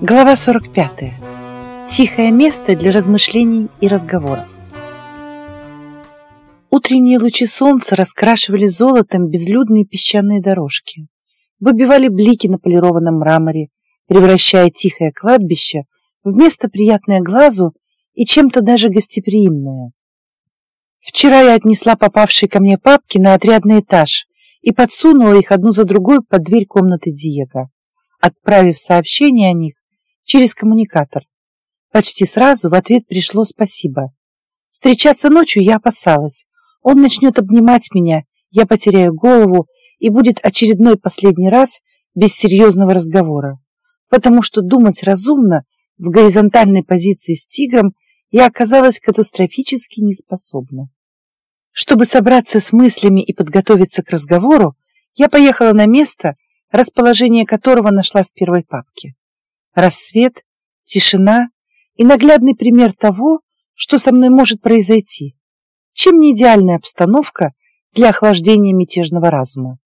Глава 45. Тихое место для размышлений и разговоров. Утренние лучи солнца раскрашивали золотом безлюдные песчаные дорожки, выбивали блики на полированном мраморе, превращая тихое кладбище в место приятное глазу и чем-то даже гостеприимное. Вчера я отнесла попавшие ко мне папки на отрядный этаж и подсунула их одну за другой под дверь комнаты Диего, отправив сообщение о них через коммуникатор. Почти сразу в ответ пришло спасибо. Встречаться ночью я опасалась. Он начнет обнимать меня, я потеряю голову, и будет очередной последний раз без серьезного разговора. Потому что думать разумно в горизонтальной позиции с тигром я оказалась катастрофически неспособна. Чтобы собраться с мыслями и подготовиться к разговору, я поехала на место, расположение которого нашла в первой папке. Рассвет, тишина и наглядный пример того, что со мной может произойти. Чем не идеальная обстановка для охлаждения мятежного разума?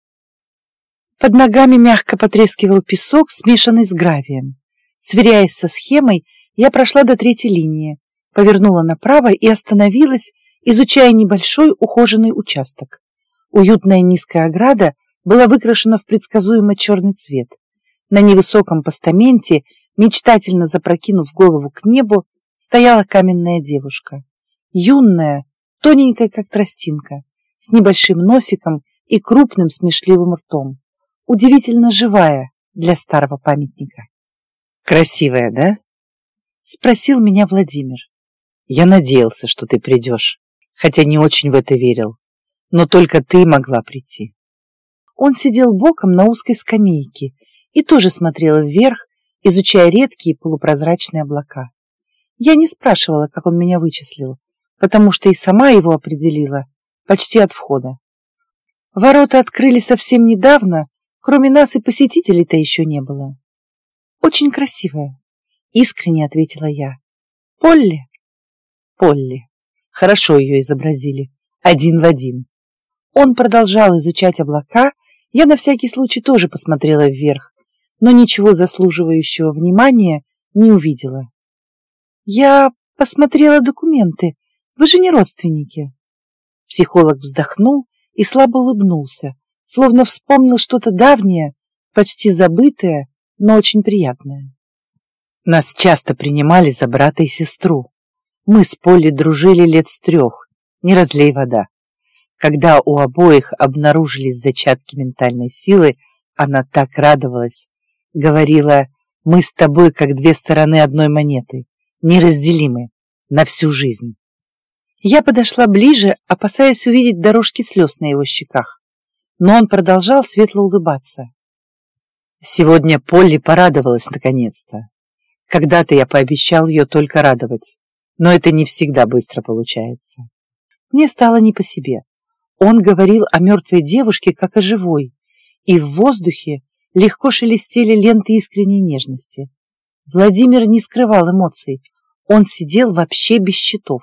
Под ногами мягко потрескивал песок, смешанный с гравием. Сверяясь со схемой, я прошла до третьей линии, повернула направо и остановилась, изучая небольшой ухоженный участок. Уютная низкая ограда была выкрашена в предсказуемо черный цвет. На невысоком постаменте, мечтательно запрокинув голову к небу, стояла каменная девушка. Юная, тоненькая, как тростинка, с небольшим носиком и крупным смешливым ртом. Удивительно живая для старого памятника. «Красивая, да?» — спросил меня Владимир. «Я надеялся, что ты придешь хотя не очень в это верил. Но только ты могла прийти. Он сидел боком на узкой скамейке и тоже смотрел вверх, изучая редкие полупрозрачные облака. Я не спрашивала, как он меня вычислил, потому что и сама его определила почти от входа. Ворота открыли совсем недавно, кроме нас и посетителей-то еще не было. Очень красивая, искренне ответила я. Полли? Полли. Хорошо ее изобразили, один в один. Он продолжал изучать облака, я на всякий случай тоже посмотрела вверх, но ничего заслуживающего внимания не увидела. Я посмотрела документы, вы же не родственники. Психолог вздохнул и слабо улыбнулся, словно вспомнил что-то давнее, почти забытое, но очень приятное. Нас часто принимали за брата и сестру. Мы с Полли дружили лет с трех, не разлей вода. Когда у обоих обнаружились зачатки ментальной силы, она так радовалась. Говорила, мы с тобой как две стороны одной монеты, неразделимы на всю жизнь. Я подошла ближе, опасаясь увидеть дорожки слез на его щеках. Но он продолжал светло улыбаться. Сегодня Полли порадовалась наконец-то. Когда-то я пообещал ее только радовать но это не всегда быстро получается. Мне стало не по себе. Он говорил о мертвой девушке, как о живой, и в воздухе легко шелестели ленты искренней нежности. Владимир не скрывал эмоций, он сидел вообще без счетов.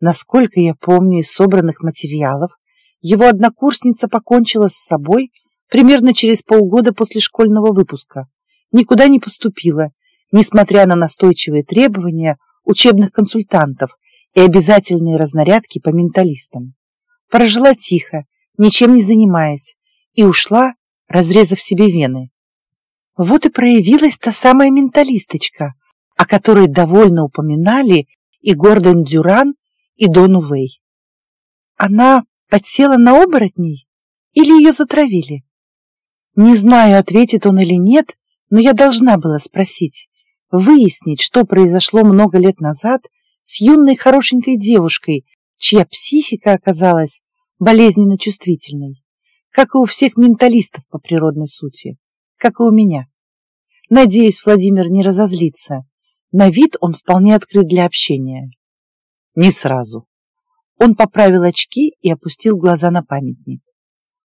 Насколько я помню из собранных материалов, его однокурсница покончила с собой примерно через полгода после школьного выпуска, никуда не поступила, несмотря на настойчивые требования учебных консультантов и обязательные разнарядки по менталистам. Прожила тихо, ничем не занимаясь, и ушла, разрезав себе вены. Вот и проявилась та самая менталисточка, о которой довольно упоминали и Гордон Дюран, и Дон Увей. Она подсела на оборотней или ее затравили? Не знаю, ответит он или нет, но я должна была спросить выяснить, что произошло много лет назад с юной хорошенькой девушкой, чья психика оказалась болезненно чувствительной, как и у всех менталистов по природной сути, как и у меня. Надеюсь, Владимир не разозлится. На вид он вполне открыт для общения. Не сразу. Он поправил очки и опустил глаза на памятник.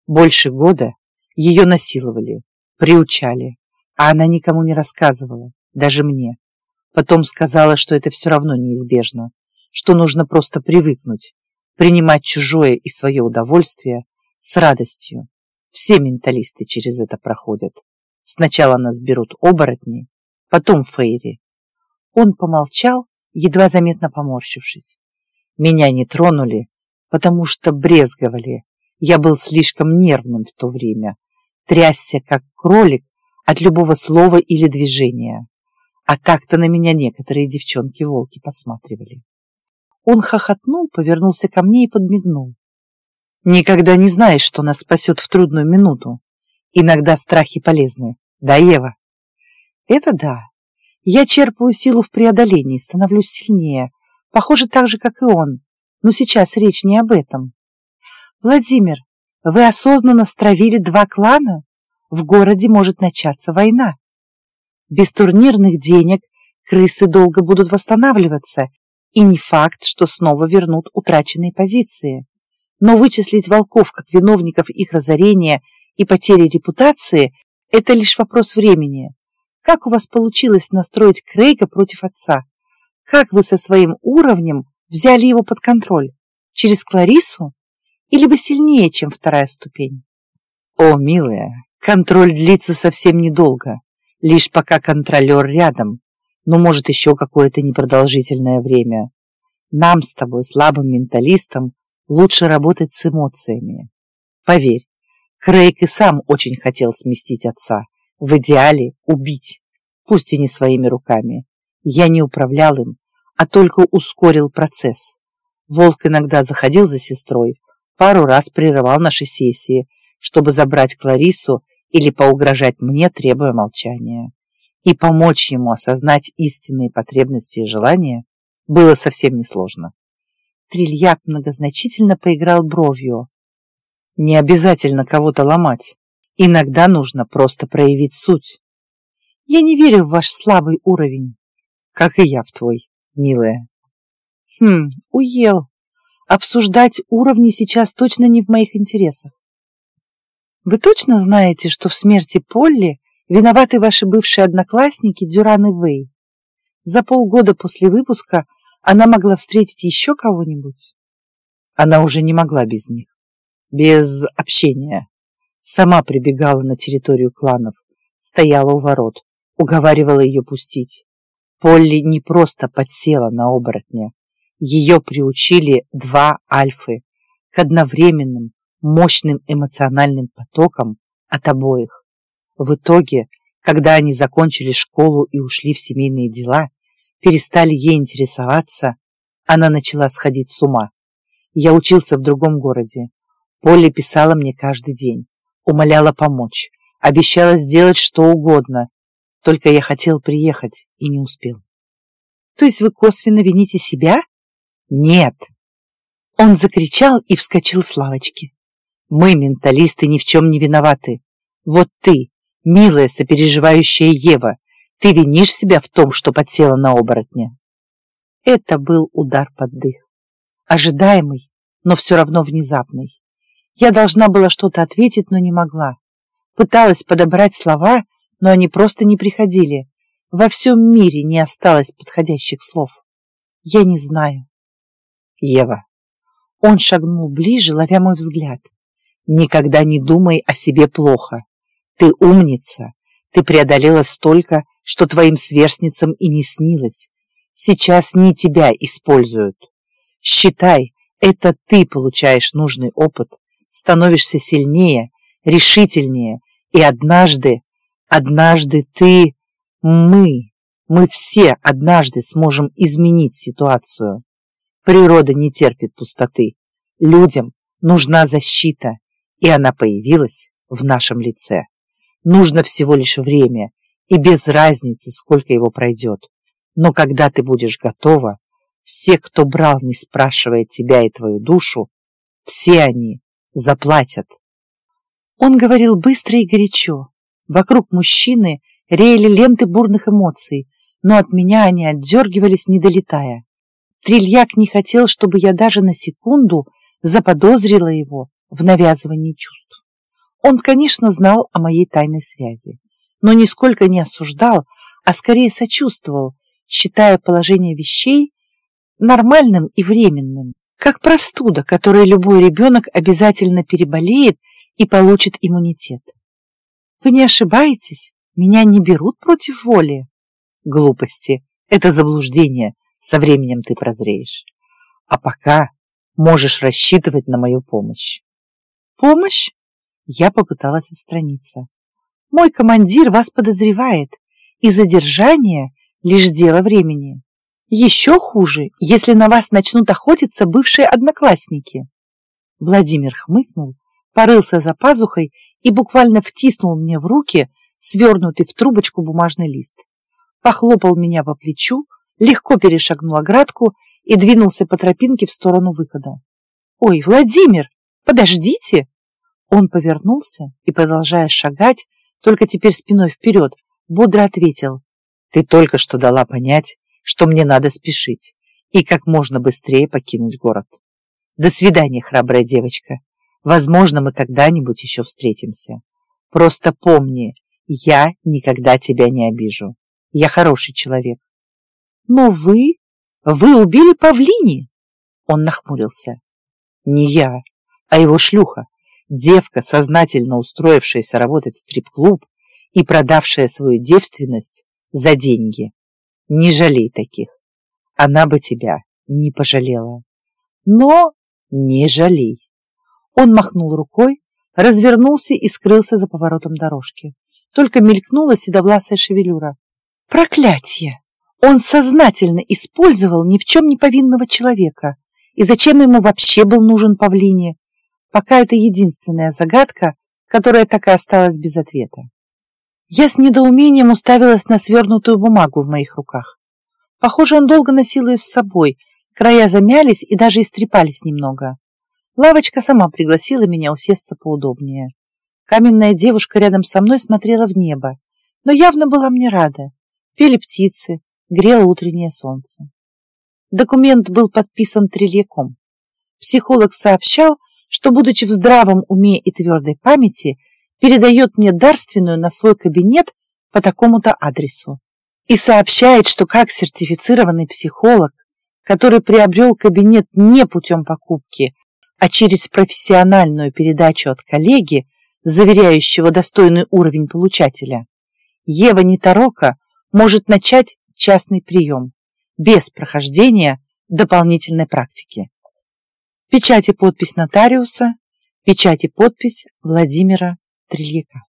Больше года ее насиловали, приучали, а она никому не рассказывала даже мне. Потом сказала, что это все равно неизбежно, что нужно просто привыкнуть, принимать чужое и свое удовольствие с радостью. Все менталисты через это проходят. Сначала нас берут оборотни, потом Фейри. Он помолчал, едва заметно поморщившись. Меня не тронули, потому что брезговали. Я был слишком нервным в то время, трясся, как кролик, от любого слова или движения. А так-то на меня некоторые девчонки-волки посматривали. Он хохотнул, повернулся ко мне и подмигнул. Никогда не знаешь, что нас спасет в трудную минуту. Иногда страхи полезны. Да, Ева? Это да. Я черпаю силу в преодолении, становлюсь сильнее. Похоже, так же, как и он. Но сейчас речь не об этом. Владимир, вы осознанно стравили два клана? В городе может начаться война. Без турнирных денег крысы долго будут восстанавливаться, и не факт, что снова вернут утраченные позиции. Но вычислить волков как виновников их разорения и потери репутации – это лишь вопрос времени. Как у вас получилось настроить Крейга против отца? Как вы со своим уровнем взяли его под контроль? Через Кларису? Или вы сильнее, чем вторая ступень? О, милая, контроль длится совсем недолго, лишь пока контролер рядом, но может еще какое-то непродолжительное время. Нам с тобой, слабым менталистам, лучше работать с эмоциями. Поверь, Крейг и сам очень хотел сместить отца, в идеале убить, пусть и не своими руками. Я не управлял им, а только ускорил процесс. Волк иногда заходил за сестрой, пару раз прерывал наши сессии, чтобы забрать Кларису или поугрожать мне, требуя молчания. И помочь ему осознать истинные потребности и желания было совсем несложно. Трильяк многозначительно поиграл бровью. Не обязательно кого-то ломать. Иногда нужно просто проявить суть. Я не верю в ваш слабый уровень. Как и я в твой, милая. Хм, уел. Обсуждать уровни сейчас точно не в моих интересах. Вы точно знаете, что в смерти Полли виноваты ваши бывшие одноклассники Дюран и Вэй? За полгода после выпуска она могла встретить еще кого-нибудь? Она уже не могла без них. Без общения. Сама прибегала на территорию кланов, стояла у ворот, уговаривала ее пустить. Полли не просто подсела на оборотня. Ее приучили два альфы к одновременным, мощным эмоциональным потокам от обоих. В итоге, когда они закончили школу и ушли в семейные дела, перестали ей интересоваться, она начала сходить с ума. Я учился в другом городе. Полли писала мне каждый день, умоляла помочь, обещала сделать что угодно, только я хотел приехать и не успел. То есть вы косвенно вините себя? Нет. Он закричал и вскочил с лавочки. Мы, менталисты, ни в чем не виноваты. Вот ты, милая сопереживающая Ева, ты винишь себя в том, что подсела на оборотня? Это был удар под дых. Ожидаемый, но все равно внезапный. Я должна была что-то ответить, но не могла. Пыталась подобрать слова, но они просто не приходили. Во всем мире не осталось подходящих слов. Я не знаю. Ева. Он шагнул ближе, ловя мой взгляд. Никогда не думай о себе плохо. Ты умница. Ты преодолела столько, что твоим сверстницам и не снилось. Сейчас не тебя используют. Считай, это ты получаешь нужный опыт, становишься сильнее, решительнее, и однажды, однажды ты, мы, мы все однажды сможем изменить ситуацию. Природа не терпит пустоты. Людям нужна защита, и она появилась в нашем лице. Нужно всего лишь время, и без разницы, сколько его пройдет. Но когда ты будешь готова, все, кто брал, не спрашивая тебя и твою душу, все они заплатят. Он говорил быстро и горячо. Вокруг мужчины реяли ленты бурных эмоций, но от меня они отдергивались, не долетая. Трильяк не хотел, чтобы я даже на секунду заподозрила его в навязывании чувств. Он, конечно, знал о моей тайной связи но нисколько не осуждал, а скорее сочувствовал, считая положение вещей нормальным и временным, как простуда, которой любой ребенок обязательно переболеет и получит иммунитет. Вы не ошибаетесь, меня не берут против воли. Глупости. Это заблуждение. Со временем ты прозреешь. А пока можешь рассчитывать на мою помощь. Помощь? Я попыталась отстраниться. Мой командир вас подозревает, и задержание — лишь дело времени. Еще хуже, если на вас начнут охотиться бывшие одноклассники. Владимир хмыкнул, порылся за пазухой и буквально втиснул мне в руки свернутый в трубочку бумажный лист. Похлопал меня по плечу, легко перешагнул оградку и двинулся по тропинке в сторону выхода. «Ой, Владимир, подождите!» Он повернулся и, продолжая шагать, только теперь спиной вперед, бодро ответил. «Ты только что дала понять, что мне надо спешить и как можно быстрее покинуть город. До свидания, храбрая девочка. Возможно, мы когда-нибудь еще встретимся. Просто помни, я никогда тебя не обижу. Я хороший человек. Но вы... Вы убили павлини? Он нахмурился. Не я, а его шлюха. Девка, сознательно устроившаяся работать в стрип-клуб и продавшая свою девственность за деньги. Не жалей таких. Она бы тебя не пожалела. Но не жалей. Он махнул рукой, развернулся и скрылся за поворотом дорожки. Только мелькнула седовласая шевелюра. Проклятье! Он сознательно использовал ни в чем не повинного человека. И зачем ему вообще был нужен павлине? Пока это единственная загадка, которая так и осталась без ответа. Я с недоумением уставилась на свернутую бумагу в моих руках. Похоже, он долго носил ее с собой, края замялись и даже истрепались немного. Лавочка сама пригласила меня усесться поудобнее. Каменная девушка рядом со мной смотрела в небо, но явно была мне рада. Пели птицы, грело утреннее солнце. Документ был подписан трильяком. Психолог сообщал, что, будучи в здравом уме и твердой памяти, передает мне дарственную на свой кабинет по такому-то адресу и сообщает, что как сертифицированный психолог, который приобрел кабинет не путем покупки, а через профессиональную передачу от коллеги, заверяющего достойный уровень получателя, Ева Неторока может начать частный прием без прохождения дополнительной практики. Печать и подпись нотариуса, печать и подпись Владимира Трильяка.